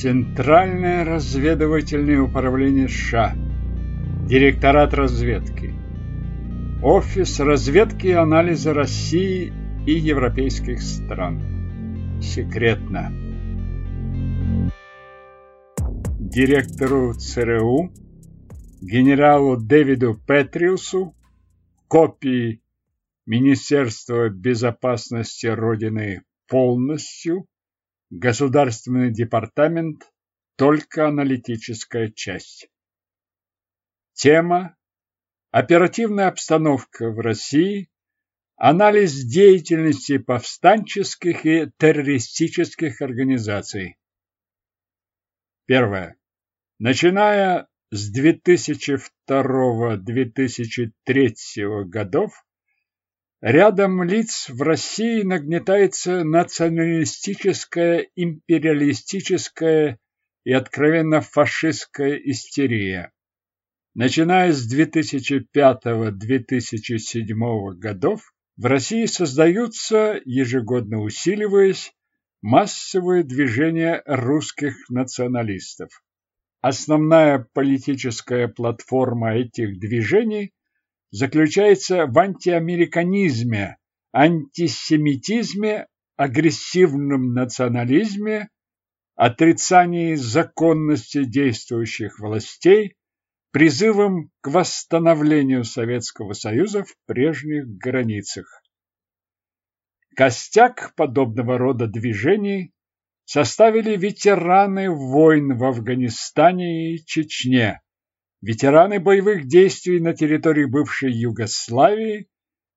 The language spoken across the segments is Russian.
Центральное разведывательное управление США, Директорат разведки, Офис разведки и анализа России и европейских стран. Секретно. Директору ЦРУ, генералу Дэвиду Петриусу, копии Министерства безопасности Родины полностью, Государственный департамент только аналитическая часть. Тема Оперативная обстановка в России, анализ деятельности повстанческих и террористических организаций. Первое. Начиная с 2002-2003 годов рядом лиц в России нагнетается националистическая, империалистическая и откровенно фашистская истерия. Начиная с 2005-2007 годов в России создаются, ежегодно усиливаясь, массовые движения русских националистов. Основная политическая платформа этих движений заключается в антиамериканизме, антисемитизме, агрессивном национализме, отрицании законности действующих властей, призывом к восстановлению Советского Союза в прежних границах. Костяк подобного рода движений составили ветераны войн в Афганистане и Чечне, ветераны боевых действий на территории бывшей Югославии,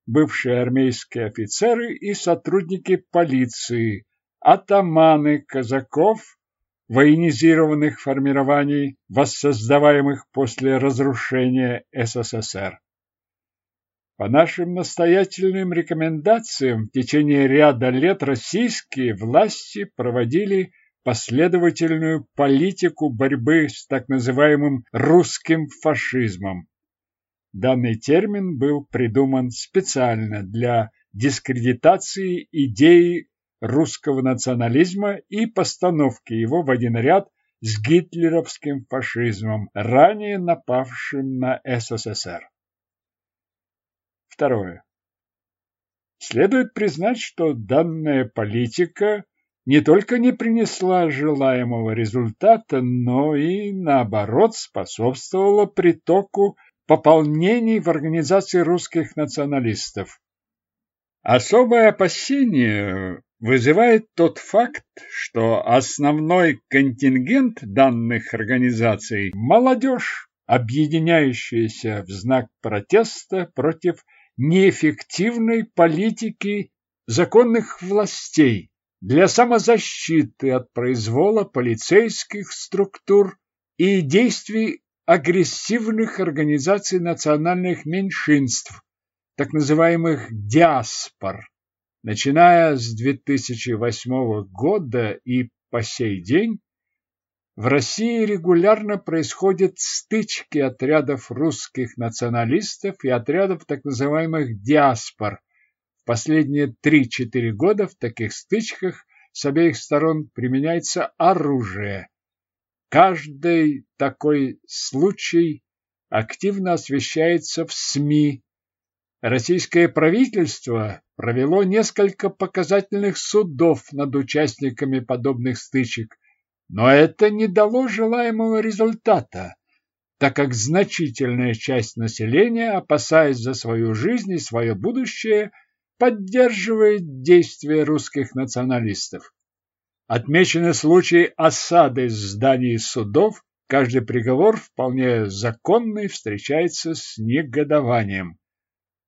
бывшие армейские офицеры и сотрудники полиции, атаманы казаков, военизированных формирований, воссоздаваемых после разрушения СССР. По нашим настоятельным рекомендациям в течение ряда лет российские власти проводили последовательную политику борьбы с так называемым русским фашизмом. Данный термин был придуман специально для дискредитации идеи русского национализма и постановки его в один ряд с гитлеровским фашизмом, ранее напавшим на СССР. Второе. Следует признать, что данная политика не только не принесла желаемого результата, но и, наоборот, способствовала притоку пополнений в организации русских националистов. Особое опасение вызывает тот факт, что основной контингент данных организаций – молодежь, объединяющаяся в знак протеста против неэффективной политики законных властей для самозащиты от произвола полицейских структур и действий агрессивных организаций национальных меньшинств, так называемых диаспор. Начиная с 2008 года и по сей день в России регулярно происходят стычки отрядов русских националистов и отрядов так называемых диаспор. Последние 3-4 года в таких стычках с обеих сторон применяется оружие. Каждый такой случай активно освещается в СМИ. Российское правительство провело несколько показательных судов над участниками подобных стычек, но это не дало желаемого результата, так как значительная часть населения, опасаясь за свою жизнь и свое будущее, поддерживает действия русских националистов. Отмечены случаи осады зданий судов, каждый приговор вполне законный встречается с негодованием.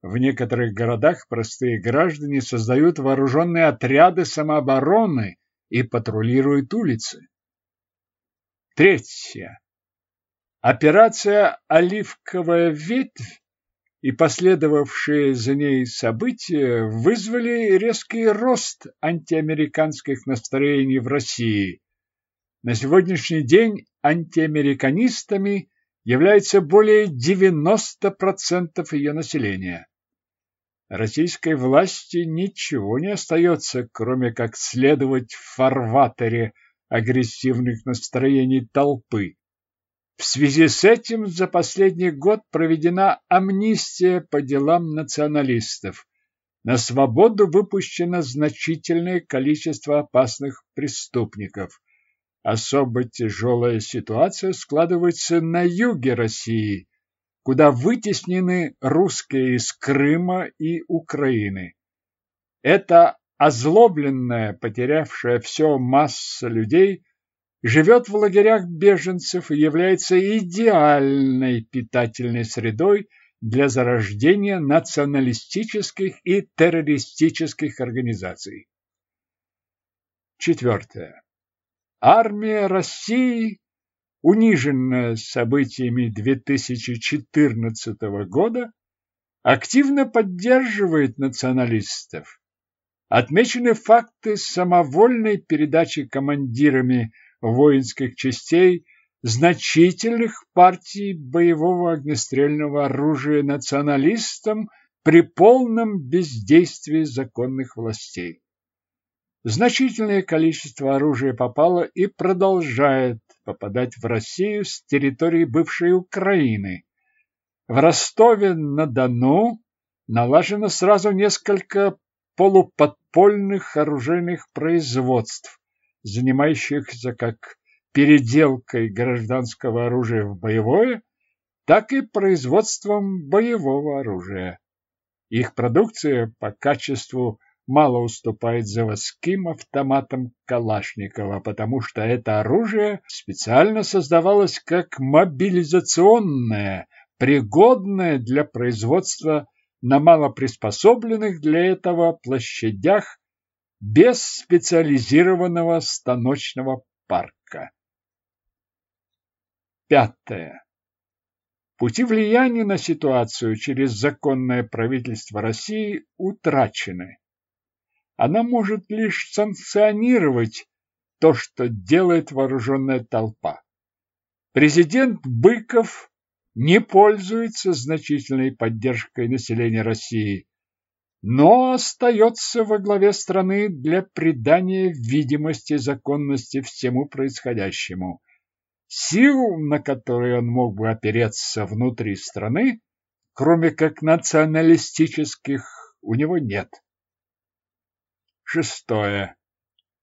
В некоторых городах простые граждане создают вооруженные отряды самообороны и патрулируют улицы. Третье. Операция «Оливковая ветвь» и последовавшие за ней события вызвали резкий рост антиамериканских настроений в России. На сегодняшний день антиамериканистами является более 90% ее населения. Российской власти ничего не остается, кроме как следовать в фарватере агрессивных настроений толпы. В связи с этим за последний год проведена амнистия по делам националистов. На свободу выпущено значительное количество опасных преступников. Особо тяжелая ситуация складывается на юге России, куда вытеснены русские из Крыма и Украины. Это озлобленная, потерявшая все масса людей живет в лагерях беженцев и является идеальной питательной средой для зарождения националистических и террористических организаций. Четвертое. Армия России, униженная событиями 2014 года, активно поддерживает националистов. Отмечены факты самовольной передачи командирами воинских частей значительных партий боевого огнестрельного оружия националистам при полном бездействии законных властей. Значительное количество оружия попало и продолжает попадать в Россию с территории бывшей Украины. В Ростове-на-Дону налажено сразу несколько полуподпольных оружейных производств, занимающихся как переделкой гражданского оружия в боевое, так и производством боевого оружия. Их продукция по качеству мало уступает заводским автоматам Калашникова, потому что это оружие специально создавалось как мобилизационное, пригодное для производства на малоприспособленных для этого площадях без специализированного станочного парка. Пятое. Пути влияния на ситуацию через законное правительство России утрачены она может лишь санкционировать то, что делает вооруженная толпа. Президент Быков не пользуется значительной поддержкой населения России, но остается во главе страны для придания видимости законности всему происходящему. Сил, на которые он мог бы опереться внутри страны, кроме как националистических, у него нет. Шестое.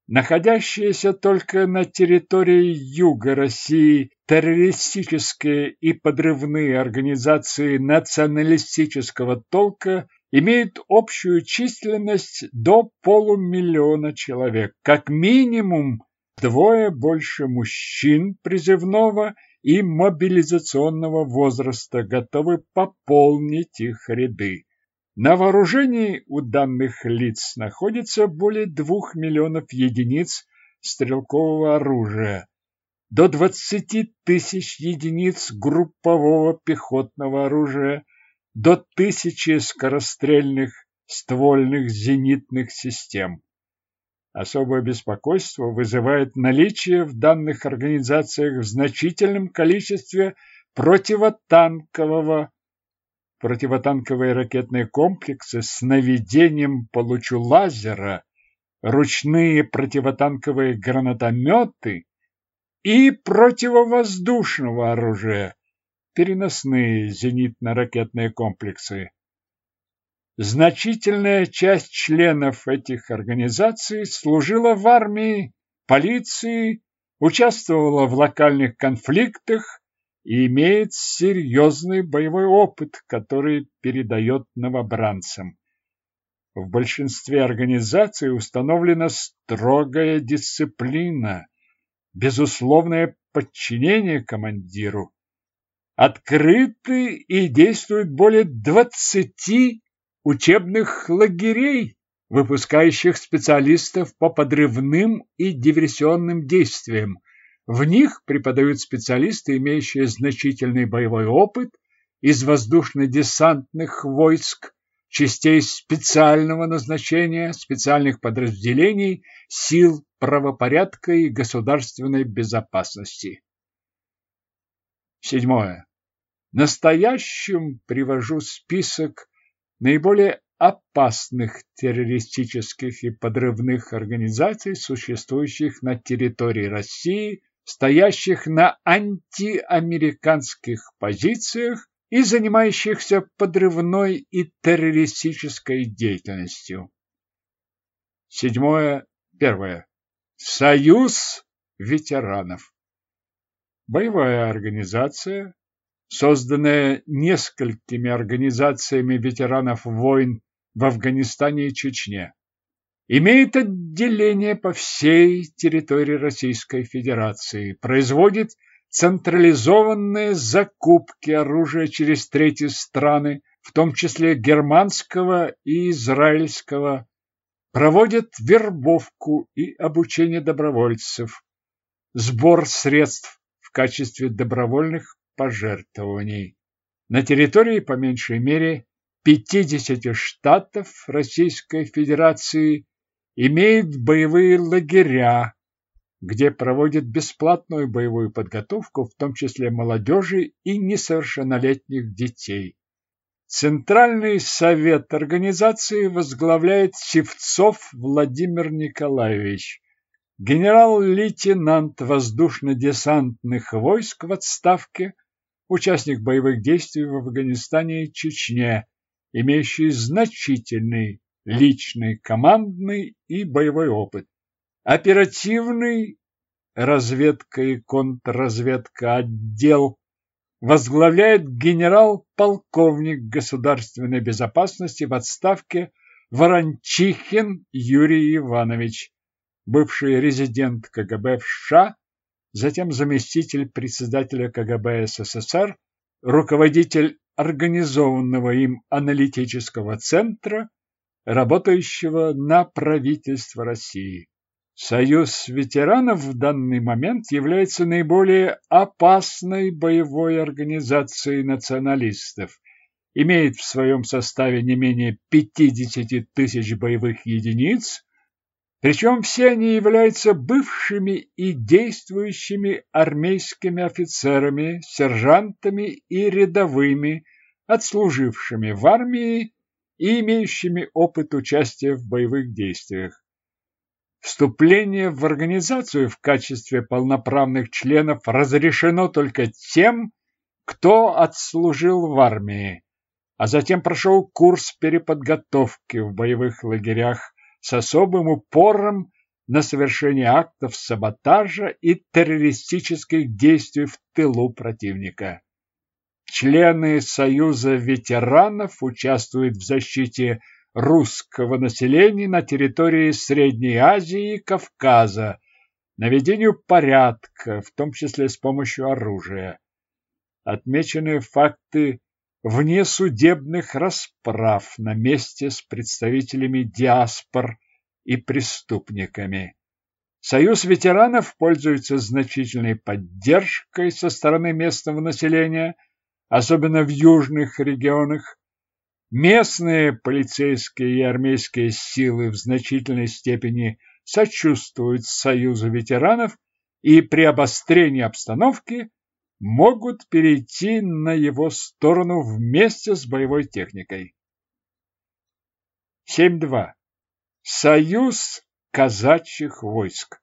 Находящиеся только на территории юга России террористические и подрывные организации националистического толка имеют общую численность до полумиллиона человек, как минимум двое больше мужчин призывного и мобилизационного возраста, готовы пополнить их ряды. На вооружении у данных лиц находится более двух миллионов единиц стрелкового оружия, до 20 тысяч единиц группового пехотного оружия, до тысячи скорострельных ствольных зенитных систем. Особое беспокойство вызывает наличие в данных организациях в значительном количестве противотанкового противотанковые ракетные комплексы с наведением по лучу лазера, ручные противотанковые гранатометы и противовоздушного оружия, переносные зенитно-ракетные комплексы. Значительная часть членов этих организаций служила в армии, полиции, участвовала в локальных конфликтах и имеет серьезный боевой опыт, который передает новобранцам. В большинстве организаций установлена строгая дисциплина, безусловное подчинение командиру. Открыты и действуют более 20 учебных лагерей, выпускающих специалистов по подрывным и диверсионным действиям, в них преподают специалисты, имеющие значительный боевой опыт из воздушно-десантных войск, частей специального назначения, специальных подразделений, сил правопорядка и государственной безопасности. Седьмое. Настоящим привожу список наиболее опасных террористических и подрывных организаций, существующих на территории России, стоящих на антиамериканских позициях и занимающихся подрывной и террористической деятельностью. Седьмое. Первое. Союз ветеранов. Боевая организация, созданная несколькими организациями ветеранов войн в Афганистане и Чечне. Имеет отделение по всей территории Российской Федерации, производит централизованные закупки оружия через третьи страны, в том числе германского и израильского, проводит вербовку и обучение добровольцев, сбор средств в качестве добровольных пожертвований. На территории, по меньшей мере, 50 штатов Российской Федерации имеет боевые лагеря, где проводит бесплатную боевую подготовку, в том числе молодежи и несовершеннолетних детей. Центральный совет организации возглавляет Севцов Владимир Николаевич, генерал-лейтенант воздушно-десантных войск в отставке, участник боевых действий в Афганистане и Чечне, имеющий значительный личный, командный и боевой опыт. Оперативный разведка и контрразведка отдел возглавляет генерал-полковник государственной безопасности в отставке Ворончихин Юрий Иванович, бывший резидент КГБ в США, затем заместитель председателя КГБ СССР, руководитель организованного им аналитического центра, работающего на правительство России. Союз ветеранов в данный момент является наиболее опасной боевой организацией националистов, имеет в своем составе не менее 50 тысяч боевых единиц, причем все они являются бывшими и действующими армейскими офицерами, сержантами и рядовыми, отслужившими в армии и имеющими опыт участия в боевых действиях. Вступление в организацию в качестве полноправных членов разрешено только тем, кто отслужил в армии, а затем прошел курс переподготовки в боевых лагерях с особым упором на совершение актов саботажа и террористических действий в тылу противника. Члены Союза ветеранов участвуют в защите русского населения на территории Средней Азии и Кавказа, наведению порядка, в том числе с помощью оружия. Отмечены факты внесудебных расправ на месте с представителями диаспор и преступниками. Союз ветеранов пользуется значительной поддержкой со стороны местного населения, особенно в южных регионах. Местные полицейские и армейские силы в значительной степени сочувствуют Союзу ветеранов и при обострении обстановки могут перейти на его сторону вместе с боевой техникой. 7.2. Союз казачьих войск.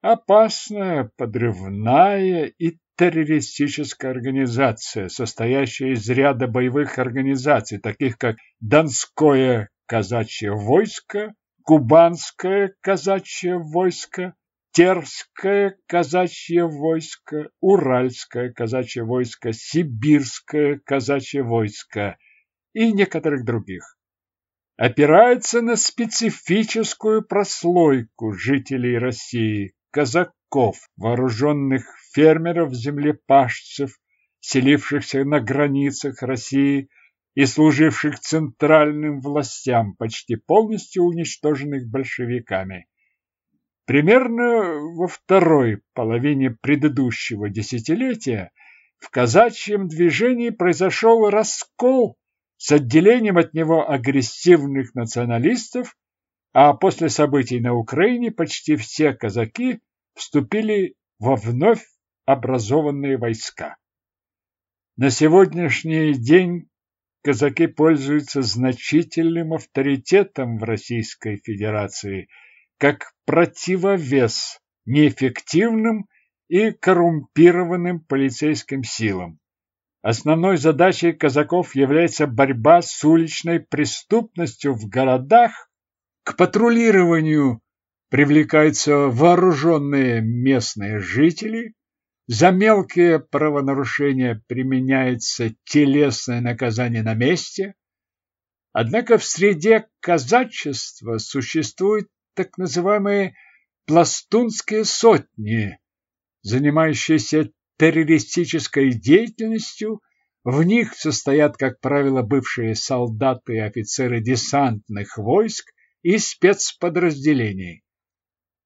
Опасная, подрывная и террористическая организация, состоящая из ряда боевых организаций, таких как Донское казачье войско, Кубанское казачье войско, Терское казачье войско, Уральское казачье войско, Сибирское казачье войско и некоторых других. Опирается на специфическую прослойку жителей России, казаков, вооруженных фермеров-землепашцев, селившихся на границах России и служивших центральным властям, почти полностью уничтоженных большевиками. Примерно во второй половине предыдущего десятилетия в казачьем движении произошел раскол с отделением от него агрессивных националистов, а после событий на Украине почти все казаки вступили во вновь образованные войска. На сегодняшний день казаки пользуются значительным авторитетом в Российской Федерации как противовес неэффективным и коррумпированным полицейским силам. Основной задачей казаков является борьба с уличной преступностью в городах. К патрулированию привлекаются вооруженные местные жители. За мелкие правонарушения применяется телесное наказание на месте. Однако в среде казачества существуют так называемые пластунские сотни, занимающиеся террористической деятельностью. В них состоят, как правило, бывшие солдаты и офицеры десантных войск и спецподразделений.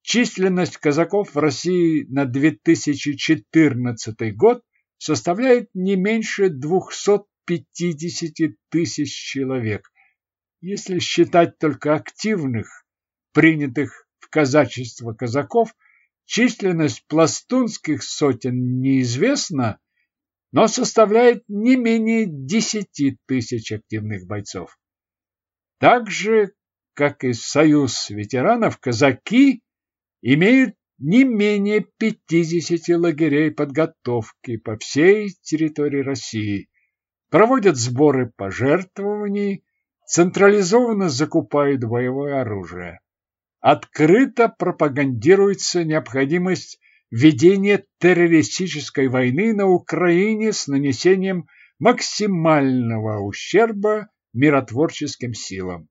Численность казаков в России на 2014 год составляет не меньше 250 тысяч человек. Если считать только активных, принятых в казачество казаков – Численность пластунских сотен неизвестна, но составляет не менее десяти тысяч активных бойцов. Так же, как и Союз ветеранов, казаки имеют не менее 50 лагерей подготовки по всей территории России, проводят сборы пожертвований, централизованно закупают боевое оружие открыто пропагандируется необходимость ведения террористической войны на Украине с нанесением максимального ущерба миротворческим силам.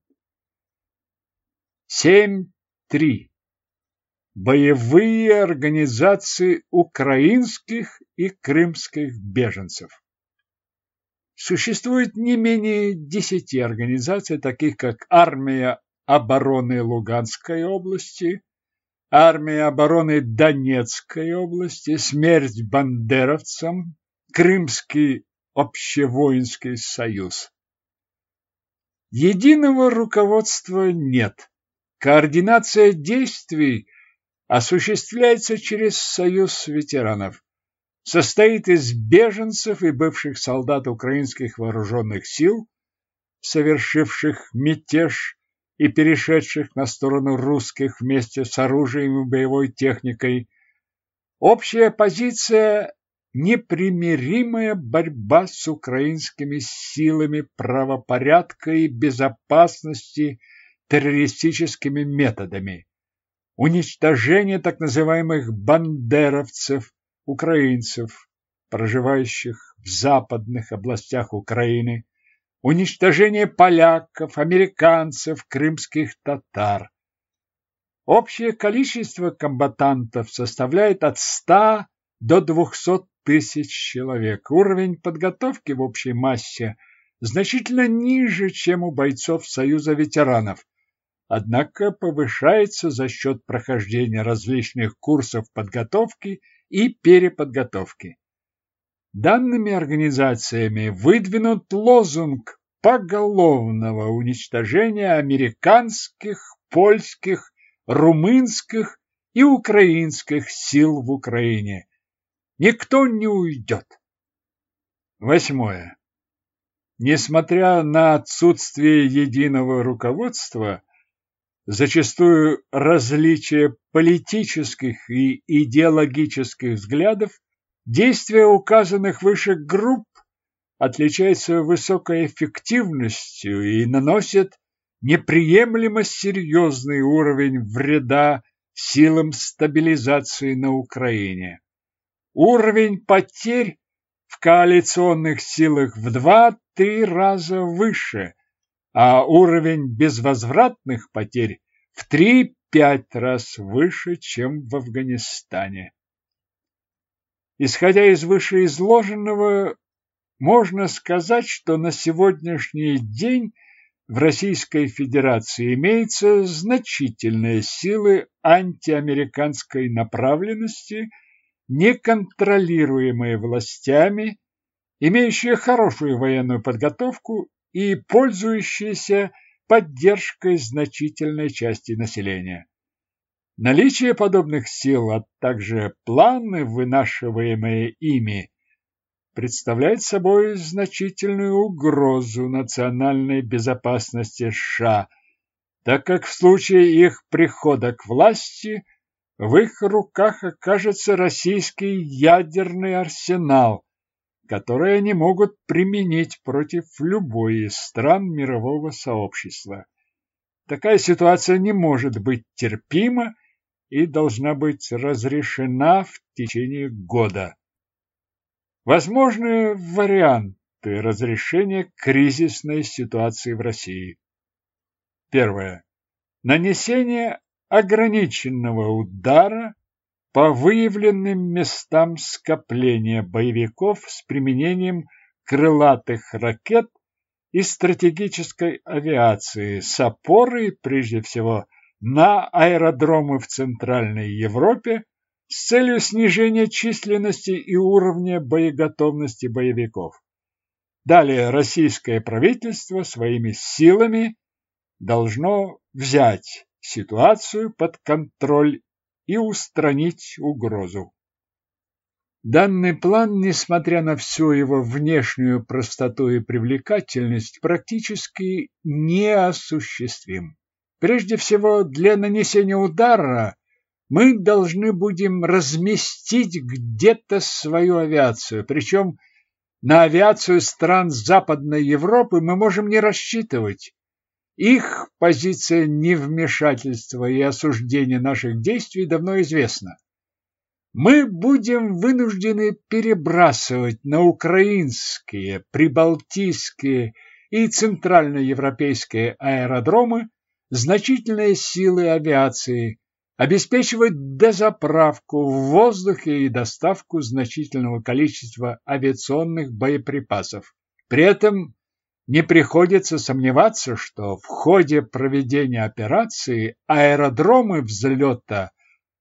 7.3. Боевые организации украинских и крымских беженцев. Существует не менее десяти организаций, таких как Армия обороны Луганской области, армия обороны Донецкой области, смерть бандеровцам, Крымский общевоинский союз. Единого руководства нет. Координация действий осуществляется через союз ветеранов. Состоит из беженцев и бывших солдат украинских вооруженных сил, совершивших мятеж и перешедших на сторону русских вместе с оружием и боевой техникой. Общая позиция – непримиримая борьба с украинскими силами правопорядка и безопасности террористическими методами. Уничтожение так называемых бандеровцев, украинцев, проживающих в западных областях Украины, уничтожение поляков, американцев, крымских татар. Общее количество комбатантов составляет от 100 до 200 тысяч человек. Уровень подготовки в общей массе значительно ниже, чем у бойцов Союза ветеранов, однако повышается за счет прохождения различных курсов подготовки и переподготовки. Данными организациями выдвинут лозунг поголовного уничтожения американских, польских, румынских и украинских сил в Украине. Никто не уйдет. Восьмое. Несмотря на отсутствие единого руководства, зачастую различия политических и идеологических взглядов Действия указанных выше групп отличаются высокой эффективностью и наносят неприемлемо серьезный уровень вреда силам стабилизации на Украине. Уровень потерь в коалиционных силах в два-три раза выше, а уровень безвозвратных потерь в три-пять раз выше, чем в Афганистане. Исходя из вышеизложенного, можно сказать, что на сегодняшний день в Российской Федерации имеются значительные силы антиамериканской направленности, неконтролируемые властями, имеющие хорошую военную подготовку и пользующиеся поддержкой значительной части населения. Наличие подобных сил, а также планы, вынашиваемые ими, представляет собой значительную угрозу национальной безопасности США, так как в случае их прихода к власти в их руках окажется российский ядерный арсенал, который они могут применить против любой из стран мирового сообщества. Такая ситуация не может быть терпима и должна быть разрешена в течение года. Возможны варианты разрешения кризисной ситуации в России. Первое. Нанесение ограниченного удара по выявленным местам скопления боевиков с применением крылатых ракет и стратегической авиации с опорой, прежде всего, на аэродромы в Центральной Европе с целью снижения численности и уровня боеготовности боевиков. Далее российское правительство своими силами должно взять ситуацию под контроль и устранить угрозу. Данный план, несмотря на всю его внешнюю простоту и привлекательность, практически неосуществим. Прежде всего, для нанесения удара мы должны будем разместить где-то свою авиацию, причем на авиацию стран Западной Европы мы можем не рассчитывать. Их позиция невмешательства и осуждения наших действий давно известна. Мы будем вынуждены перебрасывать на украинские, прибалтийские и центральноевропейские аэродромы значительные силы авиации, обеспечивать дозаправку в воздухе и доставку значительного количества авиационных боеприпасов. При этом не приходится сомневаться, что в ходе проведения операции аэродромы взлета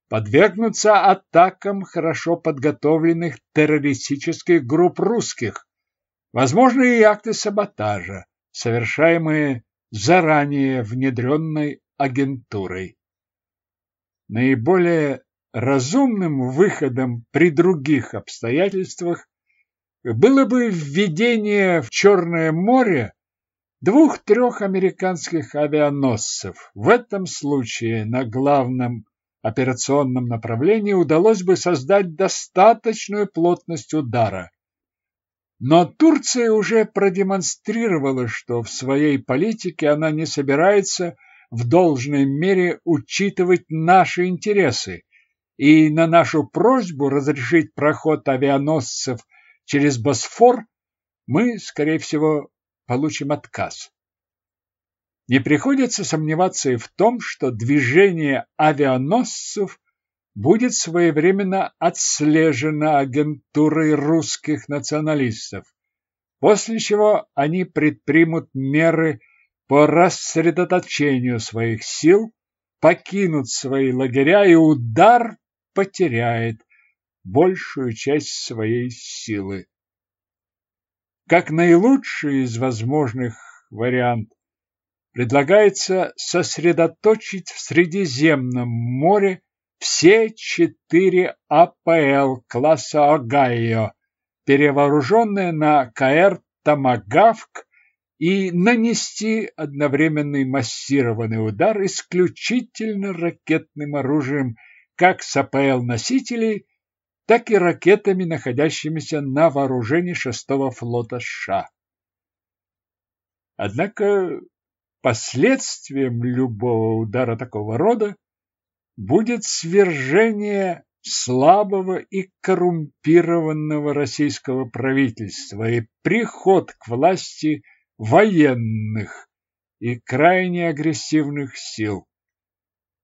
подвергнутся атакам хорошо подготовленных террористических групп русских, возможно и акты саботажа, совершаемые заранее внедренной агентурой. Наиболее разумным выходом при других обстоятельствах было бы введение в Черное море двух-трех американских авианосцев. В этом случае на главном операционном направлении удалось бы создать достаточную плотность удара. Но Турция уже продемонстрировала, что в своей политике она не собирается в должной мере учитывать наши интересы, и на нашу просьбу разрешить проход авианосцев через Босфор мы, скорее всего, получим отказ. Не приходится сомневаться и в том, что движение авианосцев будет своевременно отслежено агентурой русских националистов, после чего они предпримут меры по рассредоточению своих сил, покинут свои лагеря и удар потеряет большую часть своей силы. Как наилучший из возможных вариантов предлагается сосредоточить в Средиземном море все четыре АПЛ класса Огайо, перевооруженные на КР «Томагавк» и нанести одновременный массированный удар исключительно ракетным оружием как с АПЛ-носителей, так и ракетами, находящимися на вооружении шестого флота США. Однако последствием любого удара такого рода будет свержение слабого и коррумпированного российского правительства и приход к власти военных и крайне агрессивных сил.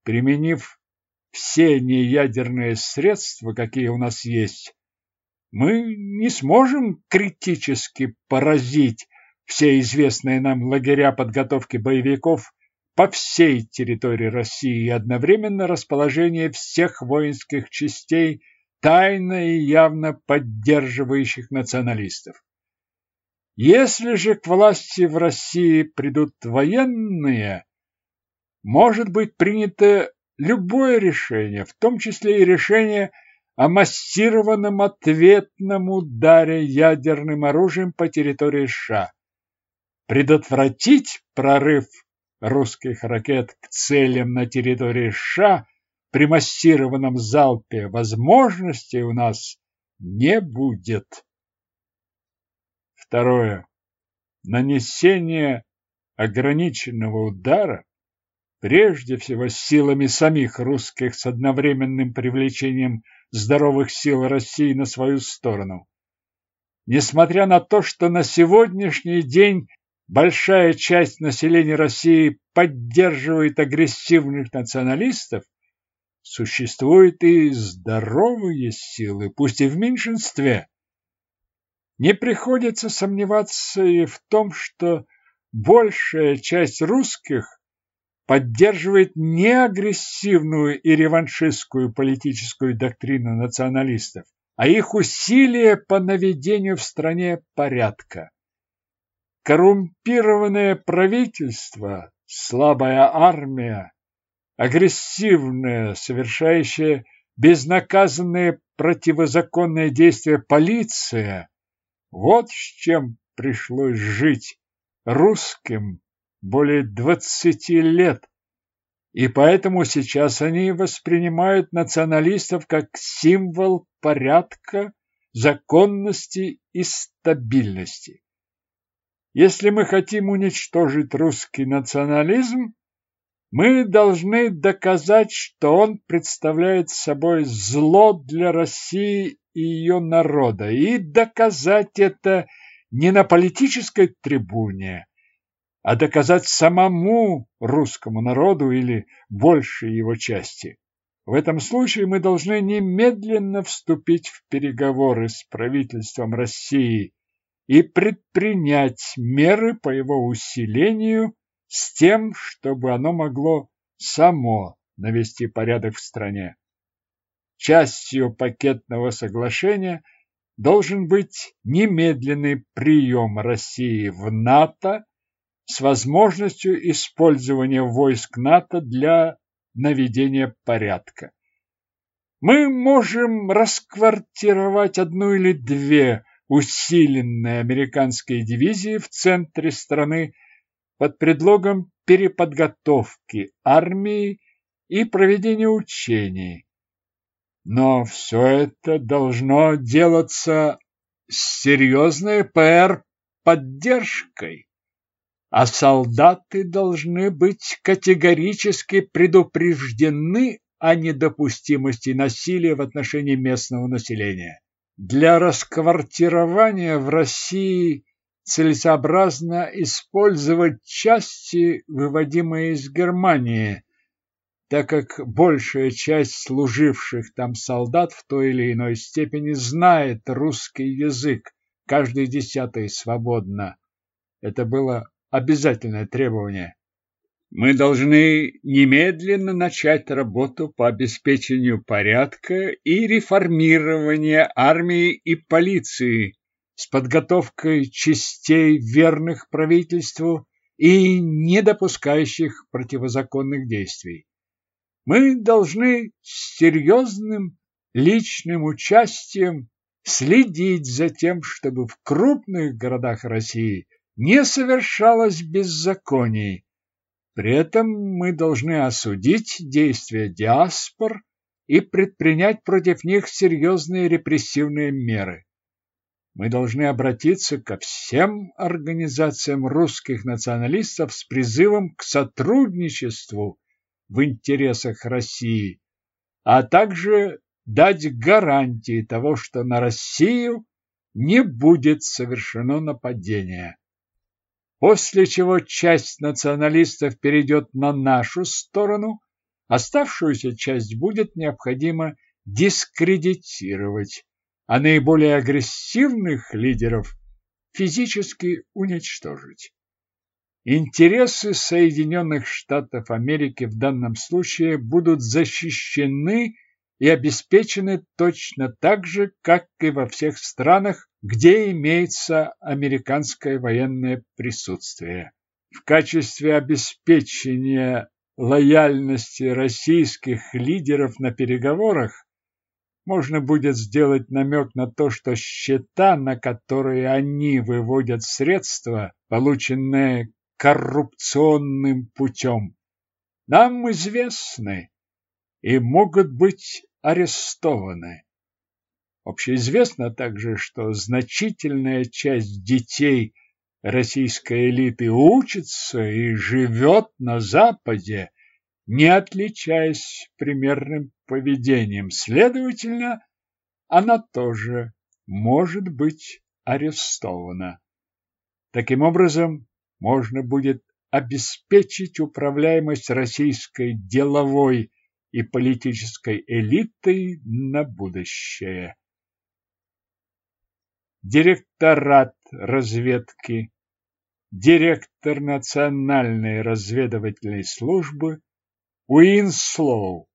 Применив все неядерные средства, какие у нас есть, мы не сможем критически поразить все известные нам лагеря подготовки боевиков по всей территории России и одновременно расположение всех воинских частей, тайно и явно поддерживающих националистов. Если же к власти в России придут военные, может быть принято любое решение, в том числе и решение о массированном ответном ударе ядерным оружием по территории США. Предотвратить прорыв русских ракет к целям на территории США при массированном залпе возможностей у нас не будет. Второе. Нанесение ограниченного удара прежде всего силами самих русских с одновременным привлечением здоровых сил России на свою сторону. Несмотря на то, что на сегодняшний день большая часть населения России поддерживает агрессивных националистов, существуют и здоровые силы, пусть и в меньшинстве. Не приходится сомневаться и в том, что большая часть русских поддерживает не агрессивную и реваншистскую политическую доктрину националистов, а их усилия по наведению в стране порядка. Коррумпированное правительство, слабая армия, агрессивная, совершающая безнаказанные противозаконные действия полиция – вот с чем пришлось жить русским более двадцати лет, и поэтому сейчас они воспринимают националистов как символ порядка, законности и стабильности. Если мы хотим уничтожить русский национализм, мы должны доказать, что он представляет собой зло для России и ее народа, и доказать это не на политической трибуне, а доказать самому русскому народу или большей его части. В этом случае мы должны немедленно вступить в переговоры с правительством России и предпринять меры по его усилению с тем, чтобы оно могло само навести порядок в стране. Частью пакетного соглашения должен быть немедленный прием России в НАТО с возможностью использования войск НАТО для наведения порядка. Мы можем расквартировать одну или две усиленные американские дивизии в центре страны под предлогом переподготовки армии и проведения учений. Но все это должно делаться с серьезной ПР-поддержкой а солдаты должны быть категорически предупреждены о недопустимости насилия в отношении местного населения. Для расквартирования в России целесообразно использовать части, выводимые из Германии, так как большая часть служивших там солдат в той или иной степени знает русский язык, каждый десятый свободно. Это было обязательное требование. Мы должны немедленно начать работу по обеспечению порядка и реформирования армии и полиции с подготовкой частей верных правительству и не допускающих противозаконных действий. Мы должны с серьезным личным участием следить за тем, чтобы в крупных городах России не совершалось беззаконий. При этом мы должны осудить действия диаспор и предпринять против них серьезные репрессивные меры. Мы должны обратиться ко всем организациям русских националистов с призывом к сотрудничеству в интересах России, а также дать гарантии того, что на Россию не будет совершено нападение после чего часть националистов перейдет на нашу сторону, оставшуюся часть будет необходимо дискредитировать, а наиболее агрессивных лидеров физически уничтожить. Интересы Соединенных Штатов Америки в данном случае будут защищены и обеспечены точно так же, как и во всех странах, где имеется американское военное присутствие. В качестве обеспечения лояльности российских лидеров на переговорах можно будет сделать намек на то, что счета, на которые они выводят средства, полученные коррупционным путем, нам известны и могут быть арестованы. Общеизвестно также, что значительная часть детей российской элиты учится и живет на Западе, не отличаясь примерным поведением. Следовательно, она тоже может быть арестована. Таким образом, можно будет обеспечить управляемость российской деловой и политической элитой на будущее. Директорат разведки, директор Национальной разведывательной службы Уинслоу